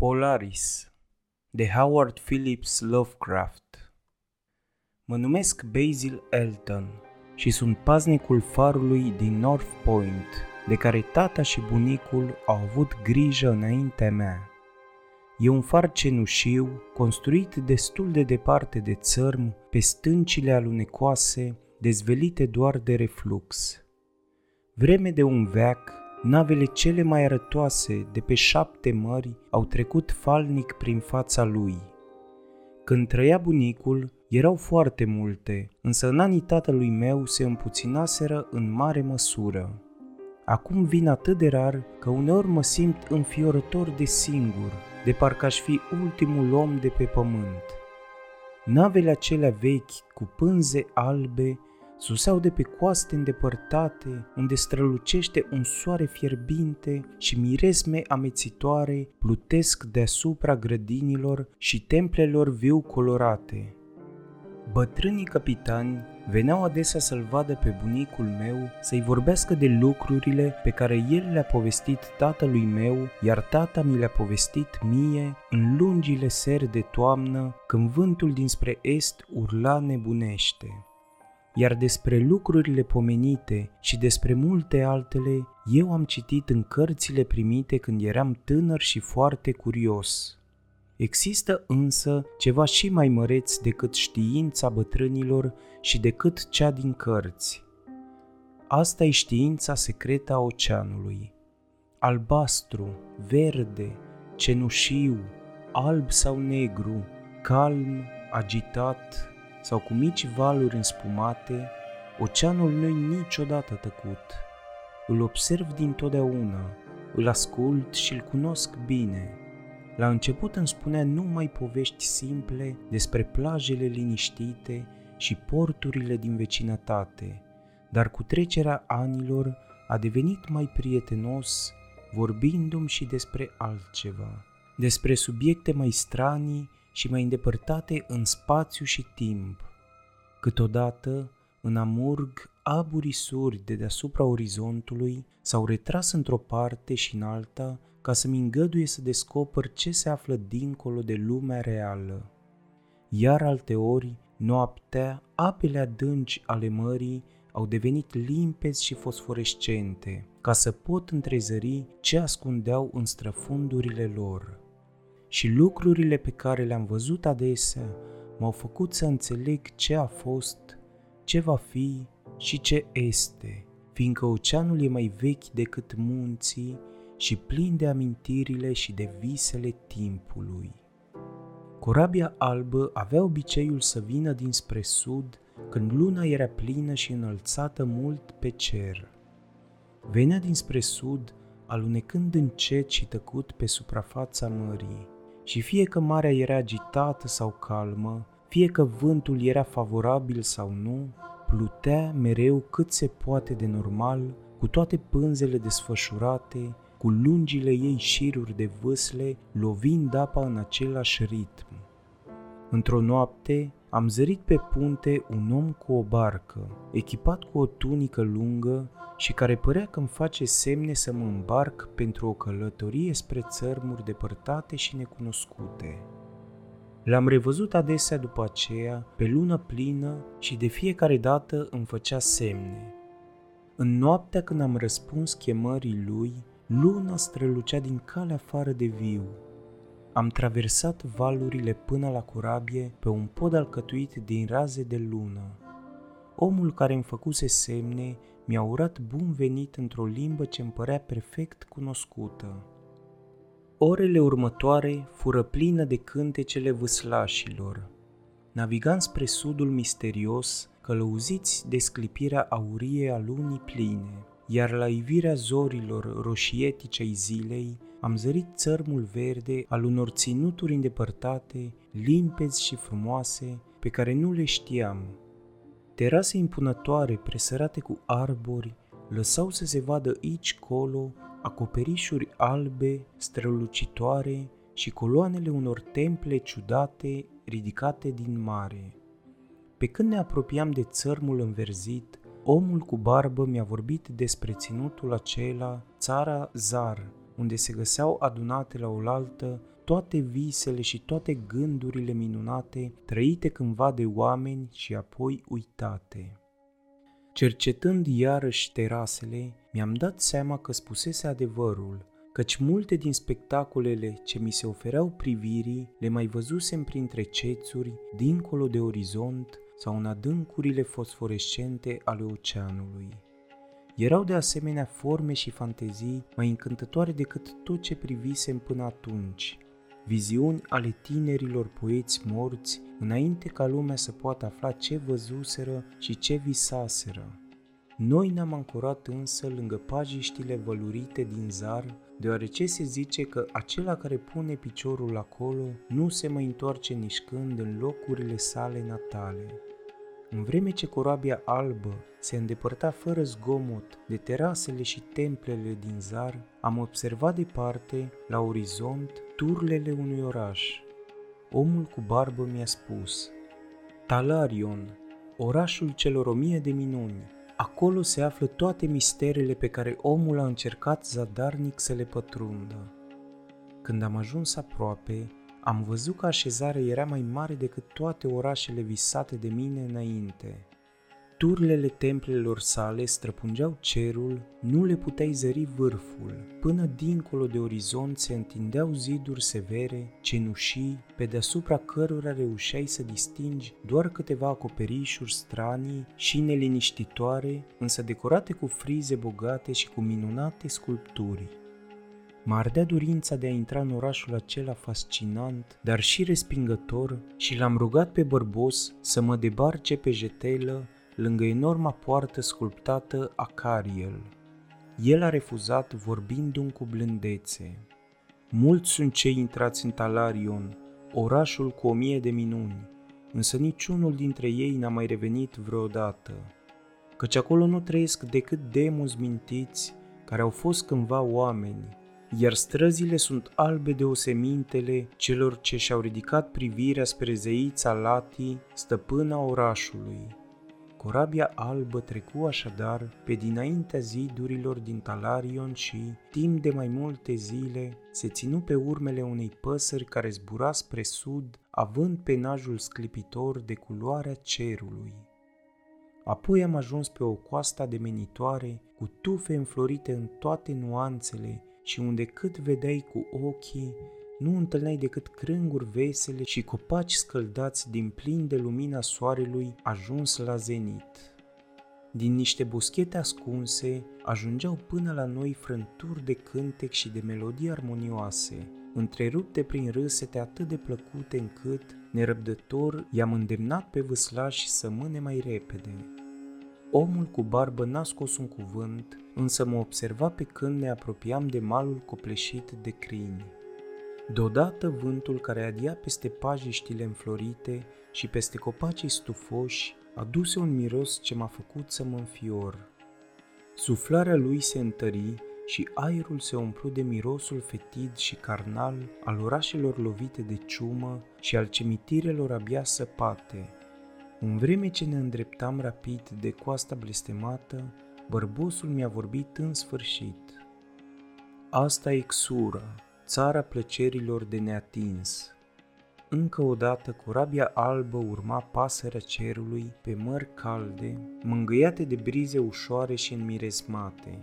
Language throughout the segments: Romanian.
Polaris de Howard Phillips Lovecraft Mă numesc Basil Elton și sunt paznicul farului din North Point, de care tata și bunicul au avut grijă înaintea mea. E un far cenușiu, construit destul de departe de țărm, pe stâncile alunecoase, dezvelite doar de reflux. Vreme de un veac, Navele cele mai arătoase de pe șapte mări au trecut falnic prin fața lui. Când trăia bunicul, erau foarte multe, însă în anii tatălui meu se împuținaseră în mare măsură. Acum vin atât de rar că uneori mă simt înfiorător de singur, de parcă aș fi ultimul om de pe pământ. Navele acelea vechi, cu pânze albe, suseau de pe coaste îndepărtate, unde strălucește un soare fierbinte și miresme amețitoare plutesc deasupra grădinilor și templelor viu colorate. Bătrânii capitani veneau adesea să-l vadă pe bunicul meu, să-i vorbească de lucrurile pe care el le-a povestit tatălui meu, iar tata mi le-a povestit mie în lungile seri de toamnă, când vântul dinspre est urla nebunește iar despre lucrurile pomenite și despre multe altele eu am citit în cărțile primite când eram tânăr și foarte curios. Există însă ceva și mai măreț decât știința bătrânilor și decât cea din cărți. Asta e știința secretă a oceanului. Albastru, verde, cenușiu, alb sau negru, calm, agitat, sau cu mici valuri înspumate, oceanul nu niciodată tăcut. Îl observ dintotdeauna, îl ascult și îl cunosc bine. La început îmi spunea numai povești simple despre plajele liniștite și porturile din vecinătate, dar cu trecerea anilor a devenit mai prietenos, vorbindu-mi și despre altceva, despre subiecte mai stranii și mai îndepărtate în spațiu și timp. Câteodată, în amurg, aburii suri de deasupra orizontului s-au retras într-o parte și în alta ca să-mi îngăduie să descoper ce se află dincolo de lumea reală. Iar alteori, noaptea, apele adânci ale mării au devenit limpezi și fosforescente, ca să pot întrezări ce ascundeau în străfundurile lor și lucrurile pe care le-am văzut adesea m-au făcut să înțeleg ce a fost, ce va fi și ce este, fiindcă oceanul e mai vechi decât munții și plin de amintirile și de visele timpului. Corabia albă avea obiceiul să vină dinspre sud când luna era plină și înălțată mult pe cer. Venea dinspre sud, alunecând încet și tăcut pe suprafața mării și fie că marea era agitată sau calmă, fie că vântul era favorabil sau nu, plutea mereu cât se poate de normal, cu toate pânzele desfășurate, cu lungile ei șiruri de vâsle, lovind apa în același ritm. Într-o noapte, am zărit pe punte un om cu o barcă, echipat cu o tunică lungă și care părea că îmi face semne să mă îmbarc pentru o călătorie spre țărmuri depărtate și necunoscute. L-am revăzut adesea după aceea, pe lună plină și de fiecare dată îmi făcea semne. În noaptea când am răspuns chemării lui, luna strălucea din calea afară de viu. Am traversat valurile până la corabie pe un pod alcătuit din raze de lună. Omul care îmi făcuse semne mi-a urat bun venit într-o limbă ce îmi părea perfect cunoscută. Orele următoare fură plină de cântecele vâslașilor. Navigam spre sudul misterios, călăuziți de sclipirea aurie a lunii pline, iar la ivirea zorilor roșietice ai zilei, am zărit țărmul verde al unor ținuturi îndepărtate, limpezi și frumoase, pe care nu le știam, Terase impunătoare presărate cu arbori lăsau să se vadă aici colo acoperișuri albe, strălucitoare și coloanele unor temple ciudate ridicate din mare. Pe când ne apropiam de țărmul înverzit, omul cu barbă mi-a vorbit despre ținutul acela, țara Zar, unde se găseau adunate la oaltă toate visele și toate gândurile minunate trăite cândva de oameni și apoi uitate. Cercetând iarăși terasele, mi-am dat seama că spusese adevărul, căci multe din spectacolele ce mi se ofereau privirii le mai văzusem printre cețuri, dincolo de orizont sau în adâncurile fosforescente ale oceanului. Erau de asemenea forme și fantezii mai încântătoare decât tot ce privisem până atunci, viziuni ale tinerilor poeți morți, înainte ca lumea să poată afla ce văzuseră și ce visaseră. Noi ne-am ancorat însă lângă pajiștile vălurite din zar, deoarece se zice că acela care pune piciorul acolo nu se mai întoarce nici când în locurile sale natale. În vreme ce corabia albă se îndepărta fără zgomot de terasele și templele din zar, am observat departe, la orizont, turlele unui oraș. Omul cu barbă mi-a spus, Talarion, orașul celor o mie de minuni, acolo se află toate misterele pe care omul a încercat zadarnic să le pătrundă. Când am ajuns aproape, am văzut că așezarea era mai mare decât toate orașele visate de mine înainte. Turlele templelor sale străpungeau cerul, nu le puteai zări vârful. Până dincolo de orizont se întindeau ziduri severe, cenușii, pe deasupra cărora reușeai să distingi doar câteva acoperișuri stranii și neliniștitoare, însă decorate cu frize bogate și cu minunate sculpturi. Mă ardea dorința de a intra în orașul acela fascinant, dar și respingător, și l-am rugat pe bărbos să mă debarce pe jetelă lângă enorma poartă sculptată a Cariel. El a refuzat vorbindu-mi cu blândețe. Mulți sunt cei intrați în Talarion, orașul cu o mie de minuni, însă niciunul dintre ei n-a mai revenit vreodată, căci acolo nu trăiesc decât demozi mintiți care au fost cândva oameni, iar străzile sunt albe de osemintele celor ce și-au ridicat privirea spre zeița Lati, stăpâna orașului. Corabia albă trecu așadar pe dinaintea zidurilor din Talarion și, timp de mai multe zile, se ținu pe urmele unei păsări care zbura spre sud, având penajul sclipitor de culoarea cerului. Apoi am ajuns pe o coastă ademenitoare, cu tufe înflorite în toate nuanțele și unde cât vedeai cu ochii, nu întâlneai decât crânguri vesele și copaci scăldați din plin de lumina soarelui ajuns la zenit. Din niște buschete ascunse ajungeau până la noi frânturi de cântec și de melodii armonioase, întrerupte prin râsete atât de plăcute încât, nerăbdător, i-am îndemnat pe vâslași să mâne mai repede. Omul cu barbă n-a scos un cuvânt, însă mă observa pe când ne apropiam de malul copleșit de crini. Deodată vântul care adia peste pajiștile înflorite și peste copacii stufoși aduse un miros ce m-a făcut să mă înfior. Suflarea lui se întări și aerul se umplu de mirosul fetid și carnal al orașelor lovite de ciumă și al cemitirelor abia săpate. În vreme ce ne îndreptam rapid de coasta blestemată, bărbosul mi-a vorbit în sfârșit. Asta e Xura, țara plăcerilor de neatins. Încă o dată corabia albă urma pasărea cerului pe mări calde, mângâiate de brize ușoare și înmiresmate.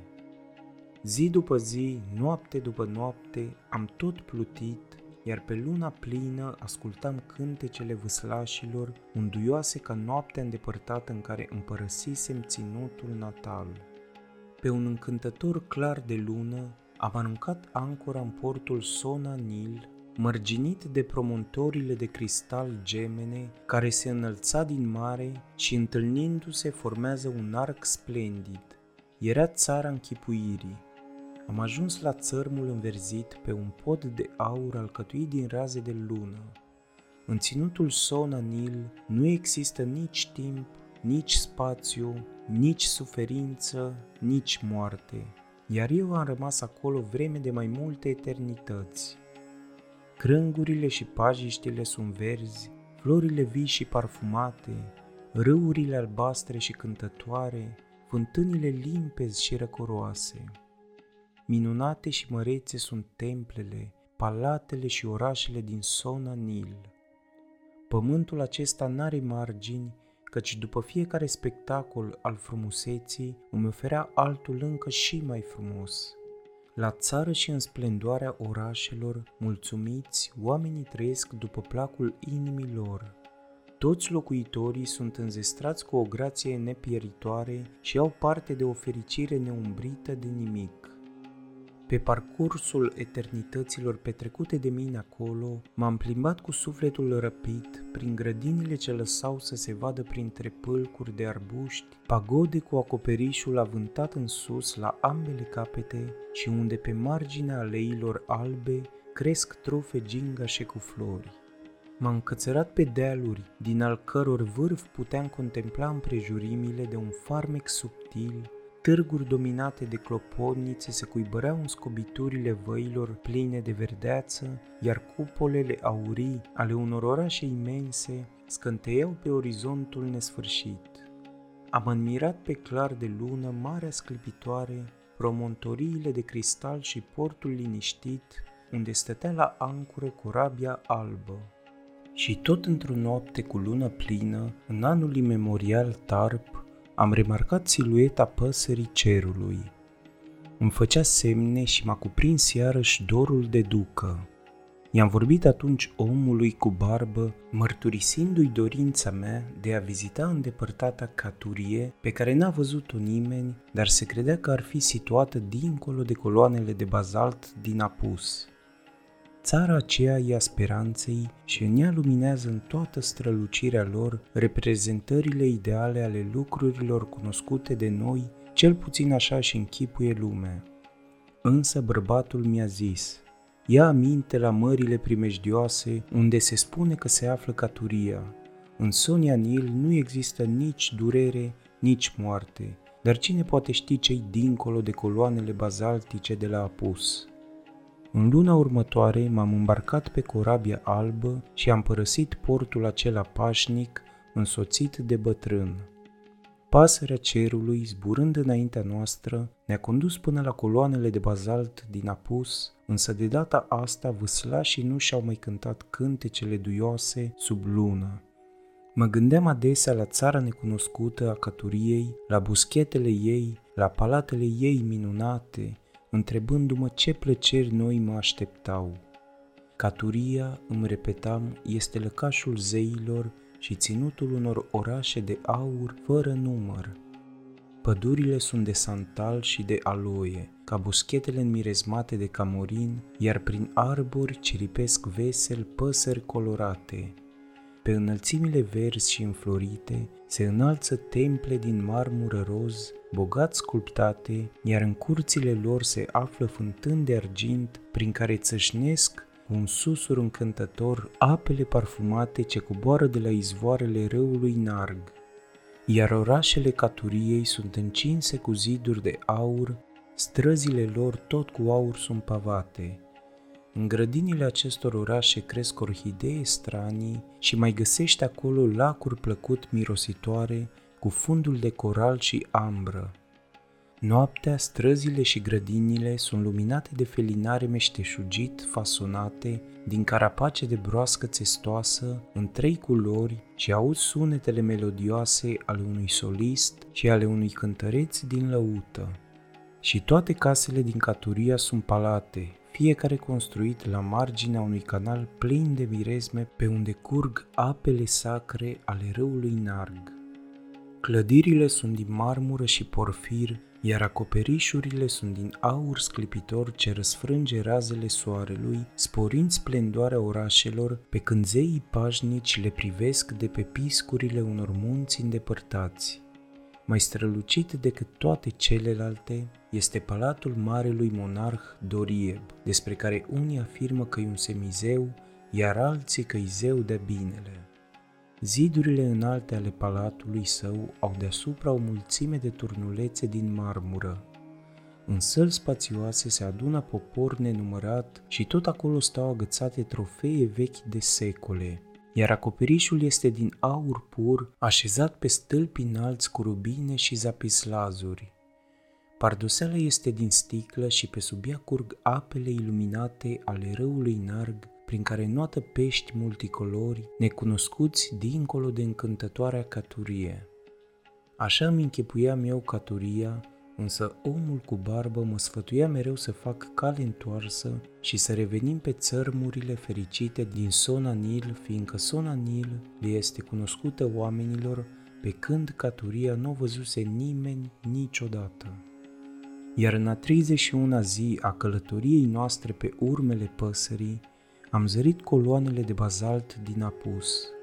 Zi după zi, noapte după noapte, am tot plutit, iar pe luna plină ascultam cântecele vâslașilor, unduioase ca noaptea îndepărtată în care împărăsisem ținutul natal. Pe un încântător clar de lună, am aruncat ancora în portul Sona Nil, mărginit de promontorile de cristal gemene care se înălța din mare și întâlnindu-se formează un arc splendid. Era țara închipuirii. Am ajuns la țărmul înverzit pe un pod de aur alcătuit din raze de lună. În ținutul Sona Nil nu există nici timp, nici spațiu, nici suferință, nici moarte iar eu am rămas acolo vreme de mai multe eternități. Crângurile și pajiștile sunt verzi, florile vii și parfumate, râurile albastre și cântătoare, fântânile limpezi și răcoroase. Minunate și mărețe sunt templele, palatele și orașele din Sona Nil. Pământul acesta n-are margini, căci după fiecare spectacol al frumuseții îmi oferea altul încă și mai frumos. La țară și în splendoarea orașelor, mulțumiți, oamenii trăiesc după placul inimii lor. Toți locuitorii sunt înzestrați cu o grație nepieritoare și au parte de o fericire neumbrită de nimic. Pe parcursul eternităților petrecute de mine acolo, m-am plimbat cu sufletul răpit prin grădinile ce lăsau să se vadă printre pâlcuri de arbuști, pagode cu acoperișul avântat în sus la ambele capete și unde pe marginea aleilor albe cresc trofe gingașe cu flori. M-am cățărat pe dealuri, din al căror vârf puteam contempla împrejurimile de un farmec subtil Târguri dominate de clopotnițe se cuibăreau în scobiturile văilor pline de verdeață, iar cupolele aurii ale unor orașe imense scânteiau pe orizontul nesfârșit. Am admirat pe clar de lună marea sclipitoare, promontoriile de cristal și portul liniștit, unde stătea la ancură corabia albă. Și tot într-o noapte cu lună plină, în anul imemorial Tarp, am remarcat silueta păsării cerului. Îmi făcea semne și m-a cuprins iarăși dorul de ducă. I-am vorbit atunci omului cu barbă, mărturisindu-i dorința mea de a vizita îndepărtata caturie pe care n-a văzut-o nimeni, dar se credea că ar fi situată dincolo de coloanele de bazalt din apus. Țara aceea e a speranței și în ea luminează în toată strălucirea lor reprezentările ideale ale lucrurilor cunoscute de noi, cel puțin așa și închipuie lumea. Însă bărbatul mi-a zis, ia aminte la mările primejdioase unde se spune că se află caturia. În Sonia Nil nu există nici durere, nici moarte, dar cine poate ști cei dincolo de coloanele bazaltice de la apus? În luna următoare m-am îmbarcat pe corabia albă și am părăsit portul acela pașnic, însoțit de bătrân. Pasărea cerului, zburând înaintea noastră, ne-a condus până la coloanele de bazalt din apus, însă de data asta vâslașii nu și-au mai cântat cântecele duioase sub lună. Mă gândeam adesea la țara necunoscută a caturiei, la buschetele ei, la palatele ei minunate, întrebându-mă ce plăceri noi mă așteptau. Caturia, îmi repetam, este lăcașul zeilor și ținutul unor orașe de aur fără număr. Pădurile sunt de santal și de aloie, ca buschetele înmirezmate de camorin, iar prin arbori ciripesc vesel păsări colorate. Pe înălțimile verzi și înflorite se înalță temple din marmură roz bogat sculptate, iar în curțile lor se află fântâni de argint prin care țășnesc cu un susur încântător apele parfumate ce coboară de la izvoarele râului Narg. Iar orașele caturiei sunt încinse cu ziduri de aur, străzile lor tot cu aur sunt pavate. În grădinile acestor orașe cresc orhidee stranii și mai găsești acolo lacuri plăcut mirositoare cu fundul de coral și ambră. Noaptea, străzile și grădinile sunt luminate de felinare meșteșugit fasonate din carapace de broască țestoasă în trei culori și aud sunetele melodioase ale unui solist și ale unui cântăreț din lăută. Și toate casele din Caturia sunt palate, fiecare construit la marginea unui canal plin de mirezme pe unde curg apele sacre ale râului Narg. Clădirile sunt din marmură și porfir, iar acoperișurile sunt din aur sclipitor ce răsfrânge razele soarelui, sporind splendoarea orașelor, pe când zeii pașnici le privesc de pe piscurile unor munți îndepărtați. Mai strălucit decât toate celelalte este palatul marelui monarh Dorieb, despre care unii afirmă că e un semizeu, iar alții că e zeu de binele. Zidurile înalte ale palatului său au deasupra o mulțime de turnulețe din marmură. În săli spațioase se adună popor nenumărat și tot acolo stau agățate trofee vechi de secole, iar acoperișul este din aur pur, așezat pe stâlpi înalți cu rubine și zapislazuri. Pardoseala este din sticlă și pe sub ea curg apele iluminate ale râului Narg, prin care noată pești multicolori, necunoscuți dincolo de încântătoarea caturie. Așa îmi închipuiam eu caturia, însă omul cu barbă mă sfătuia mereu să fac cale întoarsă și să revenim pe țărmurile fericite din Sona Nil, fiindcă Sona Nil le este cunoscută oamenilor pe când caturia nu o văzuse nimeni niciodată. Iar în a 31-a zi a călătoriei noastre pe urmele păsării, am zărit coloanele de bazalt din apus.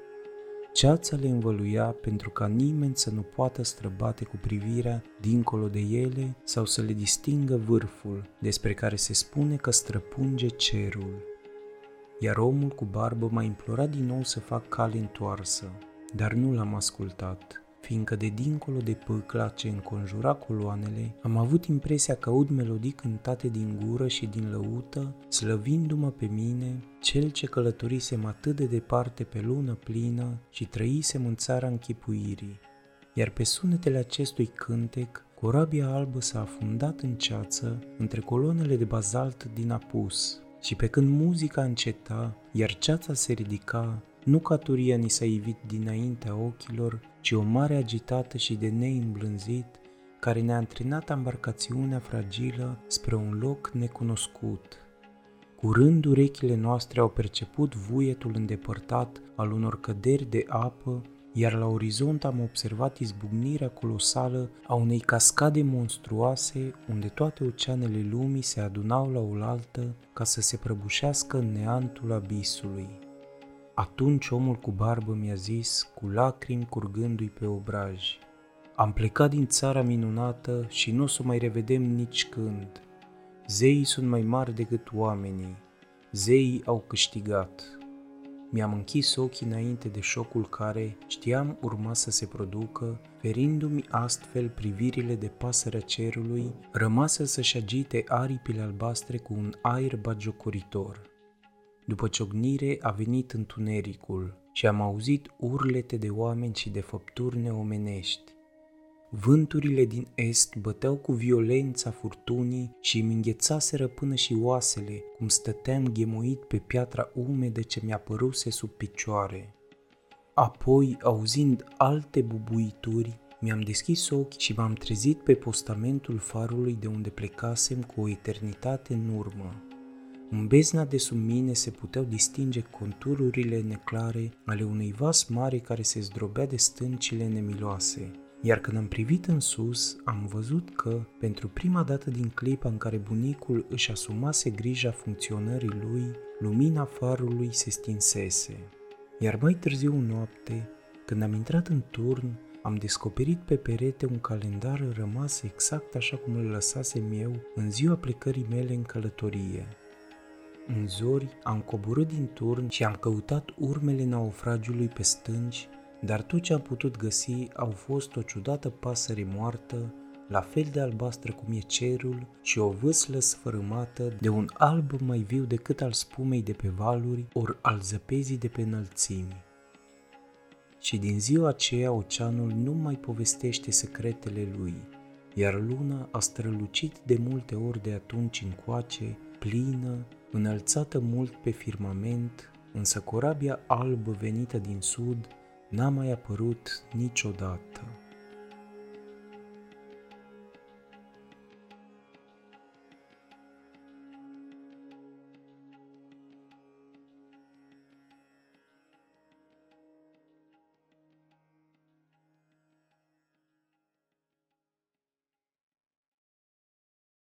Ceața le învăluia pentru ca nimeni să nu poată străbate cu privirea dincolo de ele sau să le distingă vârful, despre care se spune că străpunge cerul. Iar omul cu barbă m-a implorat din nou să fac cale întoarsă, dar nu l-am ascultat fiindcă de dincolo de pâcla ce înconjura coloanele, am avut impresia că aud melodii cântate din gură și din lăută, slăvindu-mă pe mine, cel ce călătorisem atât de departe pe lună plină și trăisem în țara închipuirii. Iar pe sunetele acestui cântec, corabia albă s-a afundat în ceață între coloanele de bazalt din apus, și pe când muzica înceta, iar ceața se ridica, nu caturia ni s-a ivit dinaintea ochilor, ci o mare agitată și de neîmblânzit, care ne-a antrenat embarcațiunea fragilă spre un loc necunoscut. Curând urechile noastre au perceput vuietul îndepărtat al unor căderi de apă, iar la orizont am observat izbucnirea colosală a unei cascade monstruoase unde toate oceanele lumii se adunau la oaltă ca să se prăbușească în neantul abisului. Atunci omul cu barbă mi-a zis, cu lacrimi curgându-i pe obraj, Am plecat din țara minunată și nu o să mai revedem nici când. Zeii sunt mai mari decât oamenii. Zeii au câștigat. Mi-am închis ochii înainte de șocul care, știam, urma să se producă, ferindu-mi astfel privirile de pasărea cerului, rămasă să-și agite aripile albastre cu un aer bagiocoritor. După ciocnire a venit întunericul și am auzit urlete de oameni și de făpturi neomenești. Vânturile din est băteau cu violența furtunii și îmi înghețaseră până și oasele, cum stăteam ghemuit pe piatra umedă ce mi-a păruse sub picioare. Apoi, auzind alte bubuituri, mi-am deschis ochii și m-am trezit pe postamentul farului de unde plecasem cu o eternitate în urmă. În bezna de sub mine se puteau distinge contururile neclare ale unui vas mare care se zdrobea de stâncile nemiloase. Iar când am privit în sus, am văzut că, pentru prima dată din clipa în care bunicul își asumase grija funcționării lui, lumina farului se stinsese. Iar mai târziu noapte, când am intrat în turn, am descoperit pe perete un calendar rămas exact așa cum îl lăsasem eu în ziua plecării mele în călătorie. În zori am coborât din turn și am căutat urmele naufragiului pe stânci, dar tot ce am putut găsi au fost o ciudată pasăre moartă, la fel de albastră cum e cerul și o vâslă sfărâmată de un alb mai viu decât al spumei de pe valuri ori al zăpezii de pe înălțimi. Și din ziua aceea oceanul nu mai povestește secretele lui, iar luna a strălucit de multe ori de atunci încoace, plină, înălțată mult pe firmament, însă corabia albă venită din sud n-a mai apărut niciodată.